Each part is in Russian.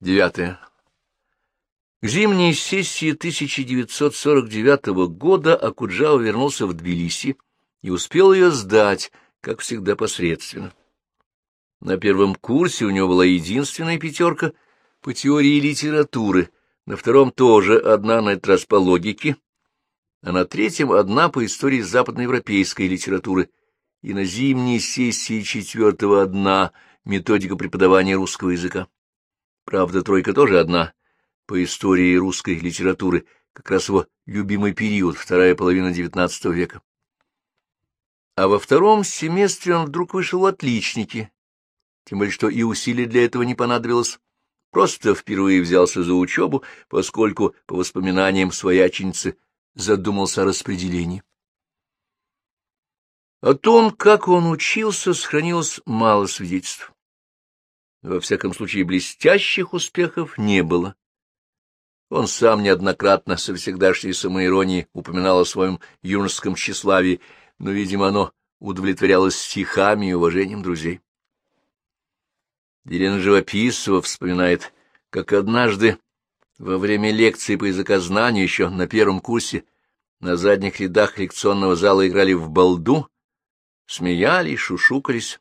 Девятое. К зимней сессии 1949 года Акуджава вернулся в Тбилиси и успел ее сдать, как всегда, посредственно. На первом курсе у него была единственная пятерка по теории литературы, на втором тоже одна на этот раз по логике, а на третьем одна по истории западноевропейской литературы, и на зимней сессии четвертого одна методика преподавания русского языка. Правда, тройка тоже одна, по истории русской литературы, как раз его любимый период, вторая половина XIX века. А во втором семестре он вдруг вышел в отличники, тем более что и усилий для этого не понадобилось. Просто впервые взялся за учебу, поскольку, по воспоминаниям свояченицы, задумался о распределении. О том, как он учился, сохранилось мало свидетельств. Во всяком случае, блестящих успехов не было. Он сам неоднократно со всегдашней самоиронией упоминал о своем юношеском тщеславии, но, видимо, оно удовлетворялось стихами и уважением друзей. Елена Живописова вспоминает, как однажды во время лекции по языкознанию еще на первом курсе на задних рядах лекционного зала играли в балду, смеялись, шушукались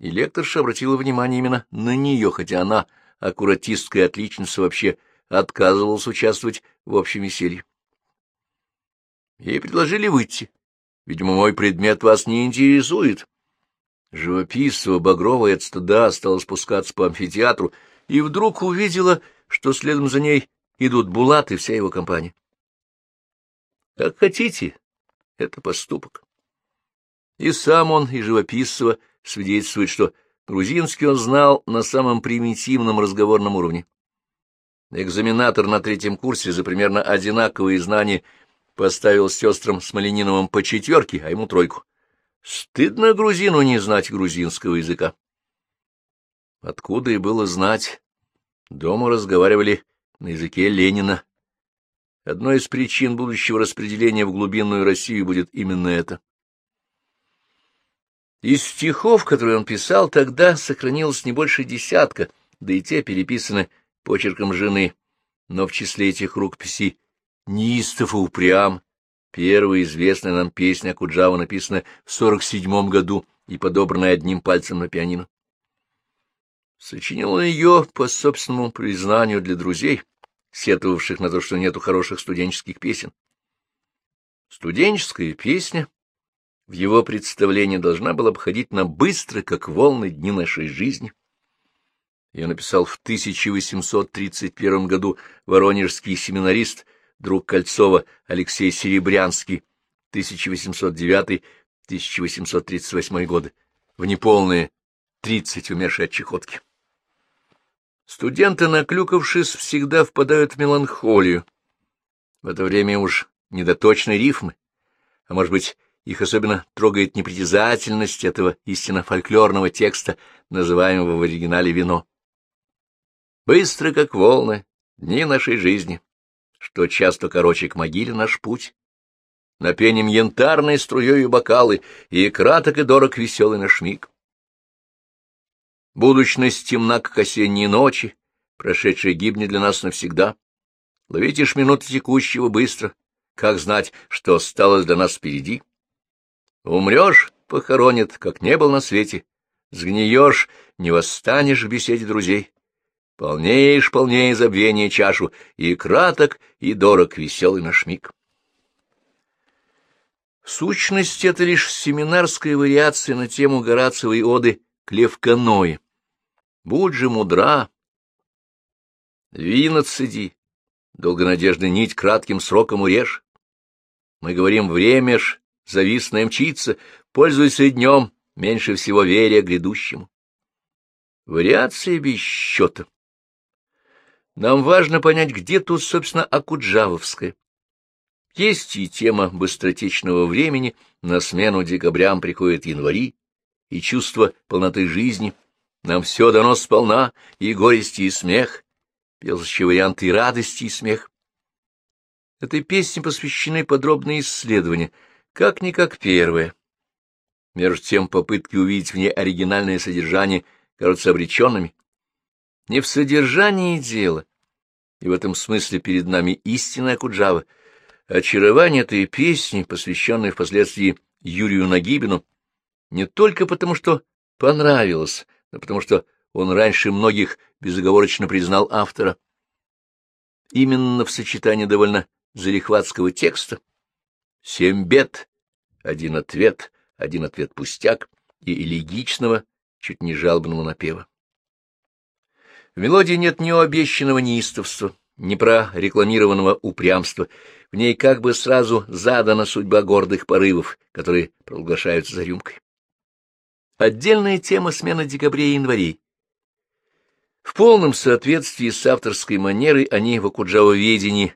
и лекторша обратила внимание именно на нее, хотя она, аккуратистка и отличница, вообще отказывалась участвовать в общем веселье. Ей предложили выйти. Видимо, мой предмет вас не интересует. Живописство багровое от стыда стала спускаться по амфитеатру и вдруг увидела, что следом за ней идут Булат и вся его компания. Как хотите, это поступок. И сам он, и живописство — свидетельствует, что грузинский он знал на самом примитивном разговорном уровне. Экзаменатор на третьем курсе за примерно одинаковые знания поставил сестрам Смолениновым по четверке, а ему тройку. Стыдно грузину не знать грузинского языка. Откуда и было знать? Дома разговаривали на языке Ленина. Одной из причин будущего распределения в глубинную Россию будет именно это. Из стихов, которые он писал, тогда сохранилось не больше десятка, да и те переписаны почерком жены. Но в числе этих рукописей «Неистов и упрям» первая известная нам песня Куджава написана в сорок седьмом году и подобранная одним пальцем на пианино. Сочинил он ее по собственному признанию для друзей, сетовавших на то, что нету хороших студенческих песен. Студенческая песня в его представлении должна была обходить на быстро, как волны дни нашей жизни. Я написал в 1831 году воронежский семинарист, друг Кольцова Алексей Серебрянский, 1809-1838 годы, в неполные 30 умершие от чехотки. Студенты, наклюкавшись, всегда впадают в меланхолию. В это время уж недоточны рифмы, а, может быть, их особенно трогает непритязательность этого истинно фольклорного текста, называемого в оригинале «Вино». Быстро, как волны, дни нашей жизни, что часто короче к могиле наш путь. Напенем янтарной струей бокалы, и краток и дорог веселый наш миг. Будущность темна, как осенние ночи, прошедшая гибнет для нас навсегда. Ловите ж минуты текущего быстро, как знать, что осталось для нас впереди. Умрешь — похоронят, как не был на свете. Сгниешь — не восстанешь в беседе друзей. Полнеешь, полнее забвения чашу, и краток, и дорог веселый наш миг. В сущности, это лишь семинарская вариация на тему Горациевой оды Клевканои. Будь же мудра, вина цеди, долгонадежды нить кратким сроком урежь. Мы говорим, время ж завистная мчится, пользуйся днем, меньше всего веря грядущему. Вариации без счета. Нам важно понять, где тут, собственно, Акуджавовская. Есть и тема быстротечного времени, на смену декабрям приходят январи, и чувство полноты жизни. Нам все дано сполна, и горести, и смех, пелщие варианты и радости, и смех. Этой песне посвящены подробные исследования — как-никак первое. Между тем попытки увидеть в ней оригинальное содержание кажутся обреченными. Не в содержании дела, и в этом смысле перед нами истинная Куджава. Очарование этой песни, посвященной впоследствии Юрию Нагибину, не только потому, что понравилось, но потому что он раньше многих безоговорочно признал автора. Именно в сочетании довольно залихватского текста «Семь бед», «Один ответ», «Один ответ пустяк» и элегичного, чуть не жалобного напева. В мелодии нет ни обещанного неистовства, ни прорекламированного упрямства. В ней как бы сразу задана судьба гордых порывов, которые провозглашаются за рюмкой. Отдельная тема смена декабрей и январей. В полном соответствии с авторской манерой они в окуджавоведении,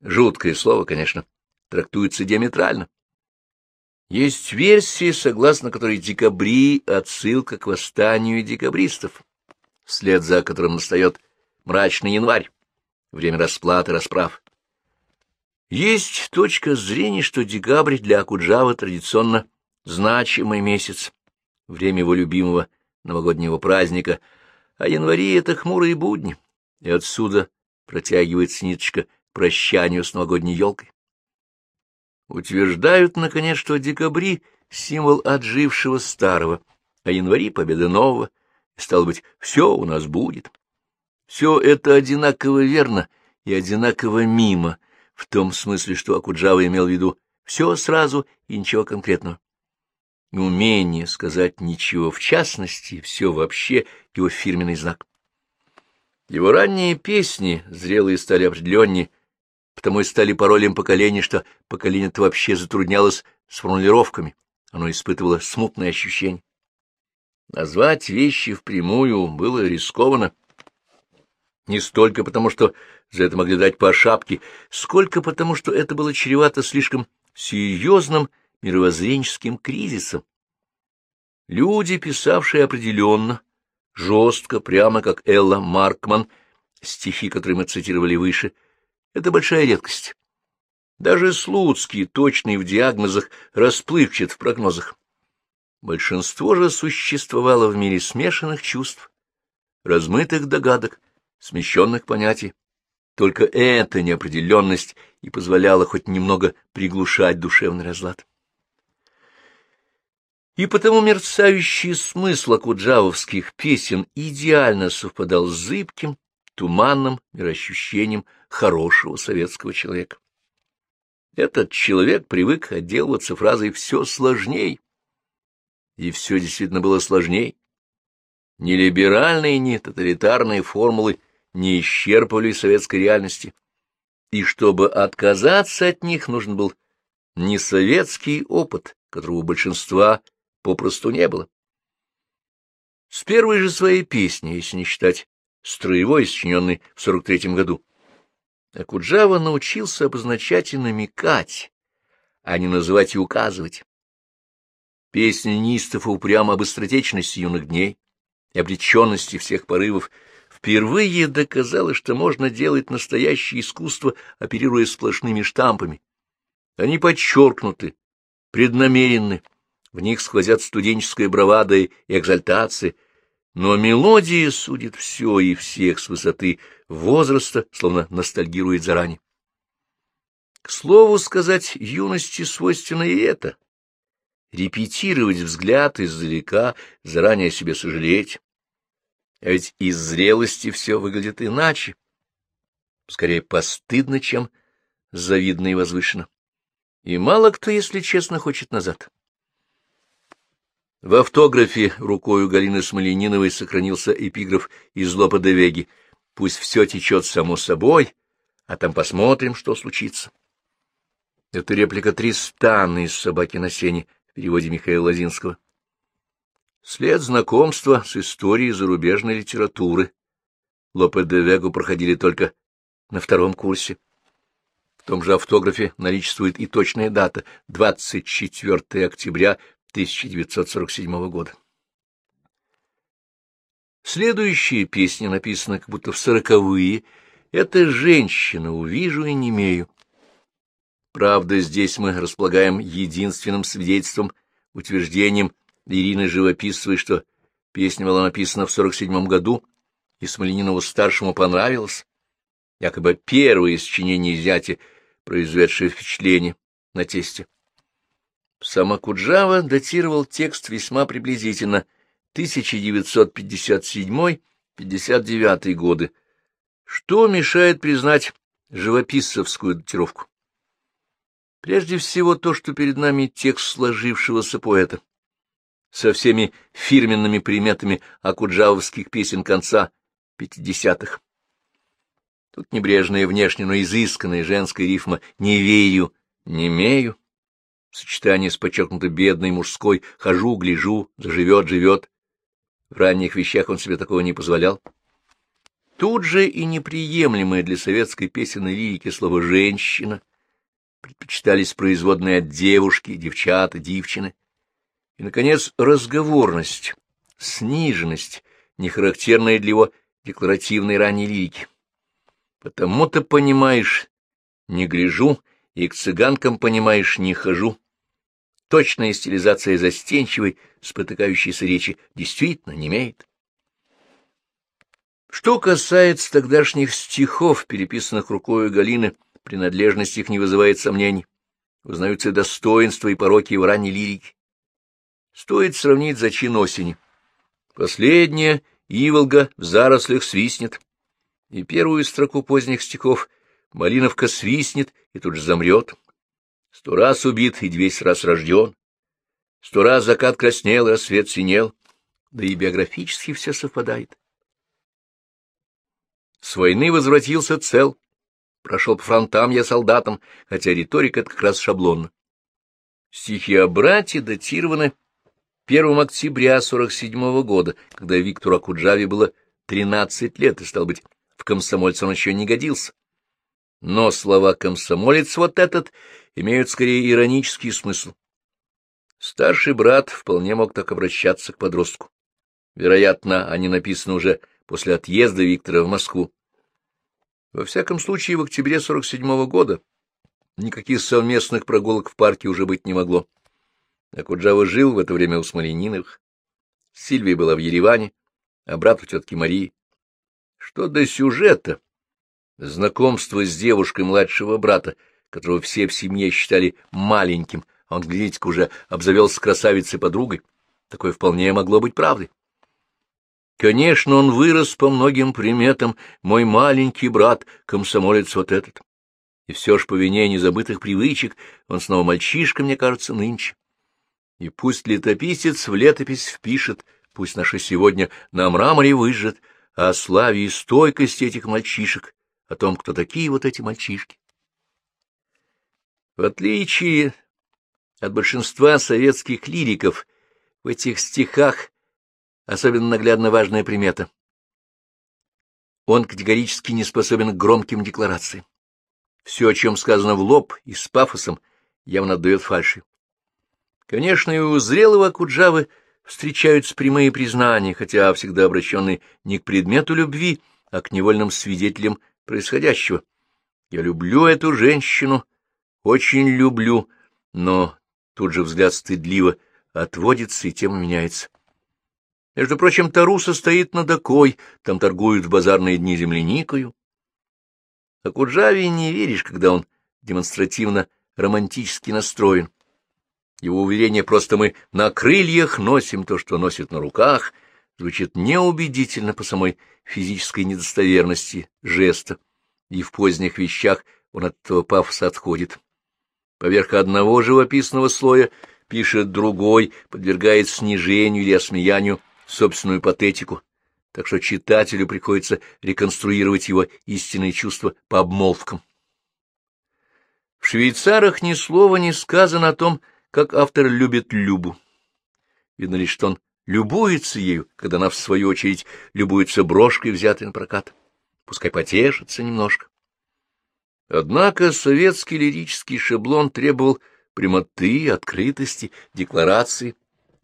жуткое слово, конечно, трактуются диаметрально. Есть версия, согласно которой декабри — отсылка к восстанию декабристов, вслед за которым настает мрачный январь, время расплаты, расправ. Есть точка зрения, что декабрь для Акуджава традиционно значимый месяц, время его любимого новогоднего праздника, а январи — это хмурые будни, и отсюда протягивается ниточка к прощанию с новогодней елкой. Утверждают, наконец, что декабри — символ отжившего старого, а январи — победы нового, стало быть, все у нас будет. Все это одинаково верно и одинаково мимо, в том смысле, что Акуджава имел в виду все сразу и ничего конкретного. Умение сказать ничего в частности, все вообще его фирменный знак. Его ранние песни, зрелые стали определеннее, потому и стали паролем поколения, что поколение-то вообще затруднялось с формулировками, оно испытывало смутное ощущение. Назвать вещи впрямую было рискованно. Не столько потому, что за это могли дать по шапке, сколько потому, что это было чревато слишком серьезным мировоззренческим кризисом. Люди, писавшие определенно, жестко, прямо как Элла Маркман, стихи, которые мы цитировали выше, это большая редкость. Даже Слуцкий, точный в диагнозах, расплывчат в прогнозах. Большинство же существовало в мире смешанных чувств, размытых догадок, смещенных понятий. Только эта неопределенность и позволяла хоть немного приглушать душевный разлад. И потому мерцающий смысл акуджавовских песен идеально совпадал с зыбким, туманным мироощущением хорошего советского человека. Этот человек привык отделываться фразой «все сложней», и все действительно было сложней. Ни либеральные, ни тоталитарные формулы не исчерпывали советской реальности, и чтобы отказаться от них, нужен был не советский опыт, которого у большинства попросту не было. С первой же своей песни, если не считать строевой, сочиненной в 43-м году, Акуджава научился обозначать и намекать, а не называть и указывать. Песня Нистова упрямо об быстротечности юных дней и обреченности всех порывов впервые доказала, что можно делать настоящее искусство, оперируя сплошными штампами. Они подчеркнуты, преднамеренны, в них сквозят студенческая бравада и экзальтация, но мелодия судит все и всех с высоты возраста, словно ностальгирует заранее. К слову сказать, юности свойственно и это репетировать взгляд издалека, заранее о себе сожалеть. А ведь из зрелости все выглядит иначе. Скорее постыдно, чем завидно и возвышенно. И мало кто, если честно, хочет назад. В автографе рукою Галины Смолениновой сохранился эпиграф из Лопа Веги «Пусть все течет само собой, а там посмотрим, что случится». Это реплика Тристана из «Собаки на сене», в переводе Михаила Лозинского. След знакомства с историей зарубежной литературы Лопе де Вегу проходили только на втором курсе. В том же автографе наличествует и точная дата — 24 октября 1947 года. Следующая песня написана как будто в сороковые. Это «Женщина, увижу и не имею». Правда, здесь мы располагаем единственным свидетельством, утверждением Ирины Живописцевой, что песня была написана в 47 году и Смоленинову-старшему понравилось, якобы первое сочинение зятя, произведшее впечатление на тесте. Сам Акуджава датировал текст весьма приблизительно 1957-59 годы, что мешает признать живописцевскую датировку. Прежде всего то, что перед нами текст сложившегося поэта, со всеми фирменными приметами акуджавовских песен конца пятидесятых. Тут небрежная внешне, но изысканная женская рифма «не верю, не имею», сочетание с подчеркнуто бедной мужской «хожу, гляжу, заживет, живет». В ранних вещах он себе такого не позволял. Тут же и неприемлемое для советской песенной лирики слово «женщина» предпочитались производные от девушки, девчата, девчины. И, наконец, разговорность, сниженность, не характерная для его декларативной ранней лирики. Потому-то, понимаешь, не гляжу, и к цыганкам, понимаешь, не хожу. Точная стилизация застенчивой, спотыкающейся речи действительно не имеет. Что касается тогдашних стихов, переписанных рукою Галины, принадлежность их не вызывает сомнений. Узнаются достоинства и пороки его ранней лирики. Стоит сравнить зачин осени. Последняя Иволга в зарослях свистнет, и первую строку поздних стихов Малиновка свистнет и тут же замрет. Сто раз убит и двести раз рожден. Сто раз закат краснел, рассвет синел. Да и биографически все совпадает. С войны возвратился цел. Прошел по фронтам я солдатом, хотя риторика — это как раз шаблонно. Стихи о брате датированы 1 октября 47 -го года, когда Виктору Акуджаве было 13 лет, и, стал быть, в комсомольце он еще не годился. Но слова «комсомолец» вот этот имеют скорее иронический смысл. Старший брат вполне мог так обращаться к подростку. Вероятно, они написаны уже после отъезда Виктора в Москву. Во всяком случае, в октябре 47 -го года никаких совместных прогулок в парке уже быть не могло. Акуджава жил в это время у Смолениновых. Сильвия была в Ереване, а брат у тетки Марии. Что до сюжета? Знакомство с девушкой младшего брата, которого все в семье считали маленьким, а он, глядите уже обзавелся красавицей-подругой. Такое вполне могло быть правдой. Конечно, он вырос по многим приметам, мой маленький брат, комсомолец вот этот. И все ж по вине незабытых привычек он снова мальчишка, мне кажется, нынче. И пусть летописец в летопись впишет, пусть наше сегодня на мраморе выжжет, о славе и стойкости этих мальчишек, о том, кто такие вот эти мальчишки. В отличие от большинства советских лириков, в этих стихах особенно наглядно важная примета. Он категорически не способен к громким декларациям. Все, о чем сказано в лоб и с пафосом, явно отдает фальши. Конечно, и у зрелого Куджавы встречаются прямые признания, хотя всегда обращенные не к предмету любви, а к невольным свидетелям происходящего. Я люблю эту женщину, очень люблю, но тут же взгляд стыдливо отводится, и тема меняется. Между прочим, Таруса стоит над окой, там торгуют в базарные дни земляникою. А Куджаве не веришь, когда он демонстративно романтически настроен. Его уверение просто мы на крыльях носим то, что носит на руках, звучит неубедительно по самой физической недостоверности жеста, и в поздних вещах он от этого пафоса отходит. Поверх одного живописного слоя пишет другой, подвергает снижению или осмеянию собственную патетику, так что читателю приходится реконструировать его истинные чувства по обмолвкам. В «Швейцарах» ни слова не сказано о том, как автор любит Любу. Видно лишь, что он любуется ею, когда она, в свою очередь, любуется брошкой, взятой на прокат. Пускай потешится немножко. Однако советский лирический шаблон требовал прямоты, открытости, декларации,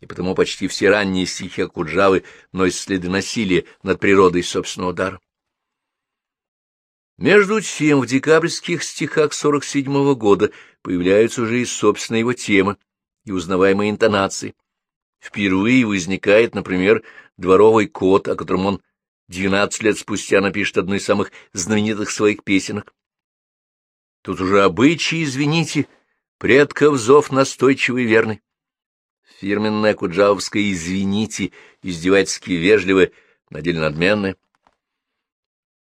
и потому почти все ранние стихи Акуджавы носят следы насилия над природой собственного дара. Между тем, в декабрьских стихах 47-го года появляются уже и собственные его темы и узнаваемые интонации. Впервые возникает, например, дворовый кот, о котором он Двенадцать лет спустя напишет одну из самых знаменитых своих песенок. Тут уже обычаи, извините, предков зов настойчивый и верный. Фирменная куджавовская «извините», издевательски вежливая, на деле.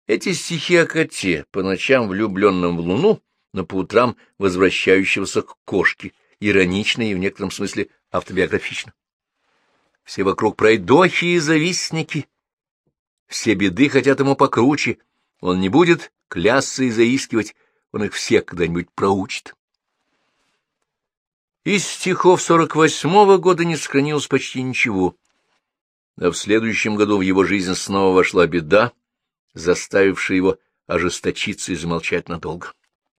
Эти стихи о коте, по ночам влюбленном в луну, но по утрам возвращающегося к кошке, иронично и в некотором смысле автобиографично. Все вокруг пройдохи и завистники, все беды хотят ему покруче, он не будет клясться и заискивать, он их всех когда-нибудь проучит. Из стихов сорок восьмого года не сохранилось почти ничего, а в следующем году в его жизнь снова вошла беда, заставившая его ожесточиться и замолчать надолго.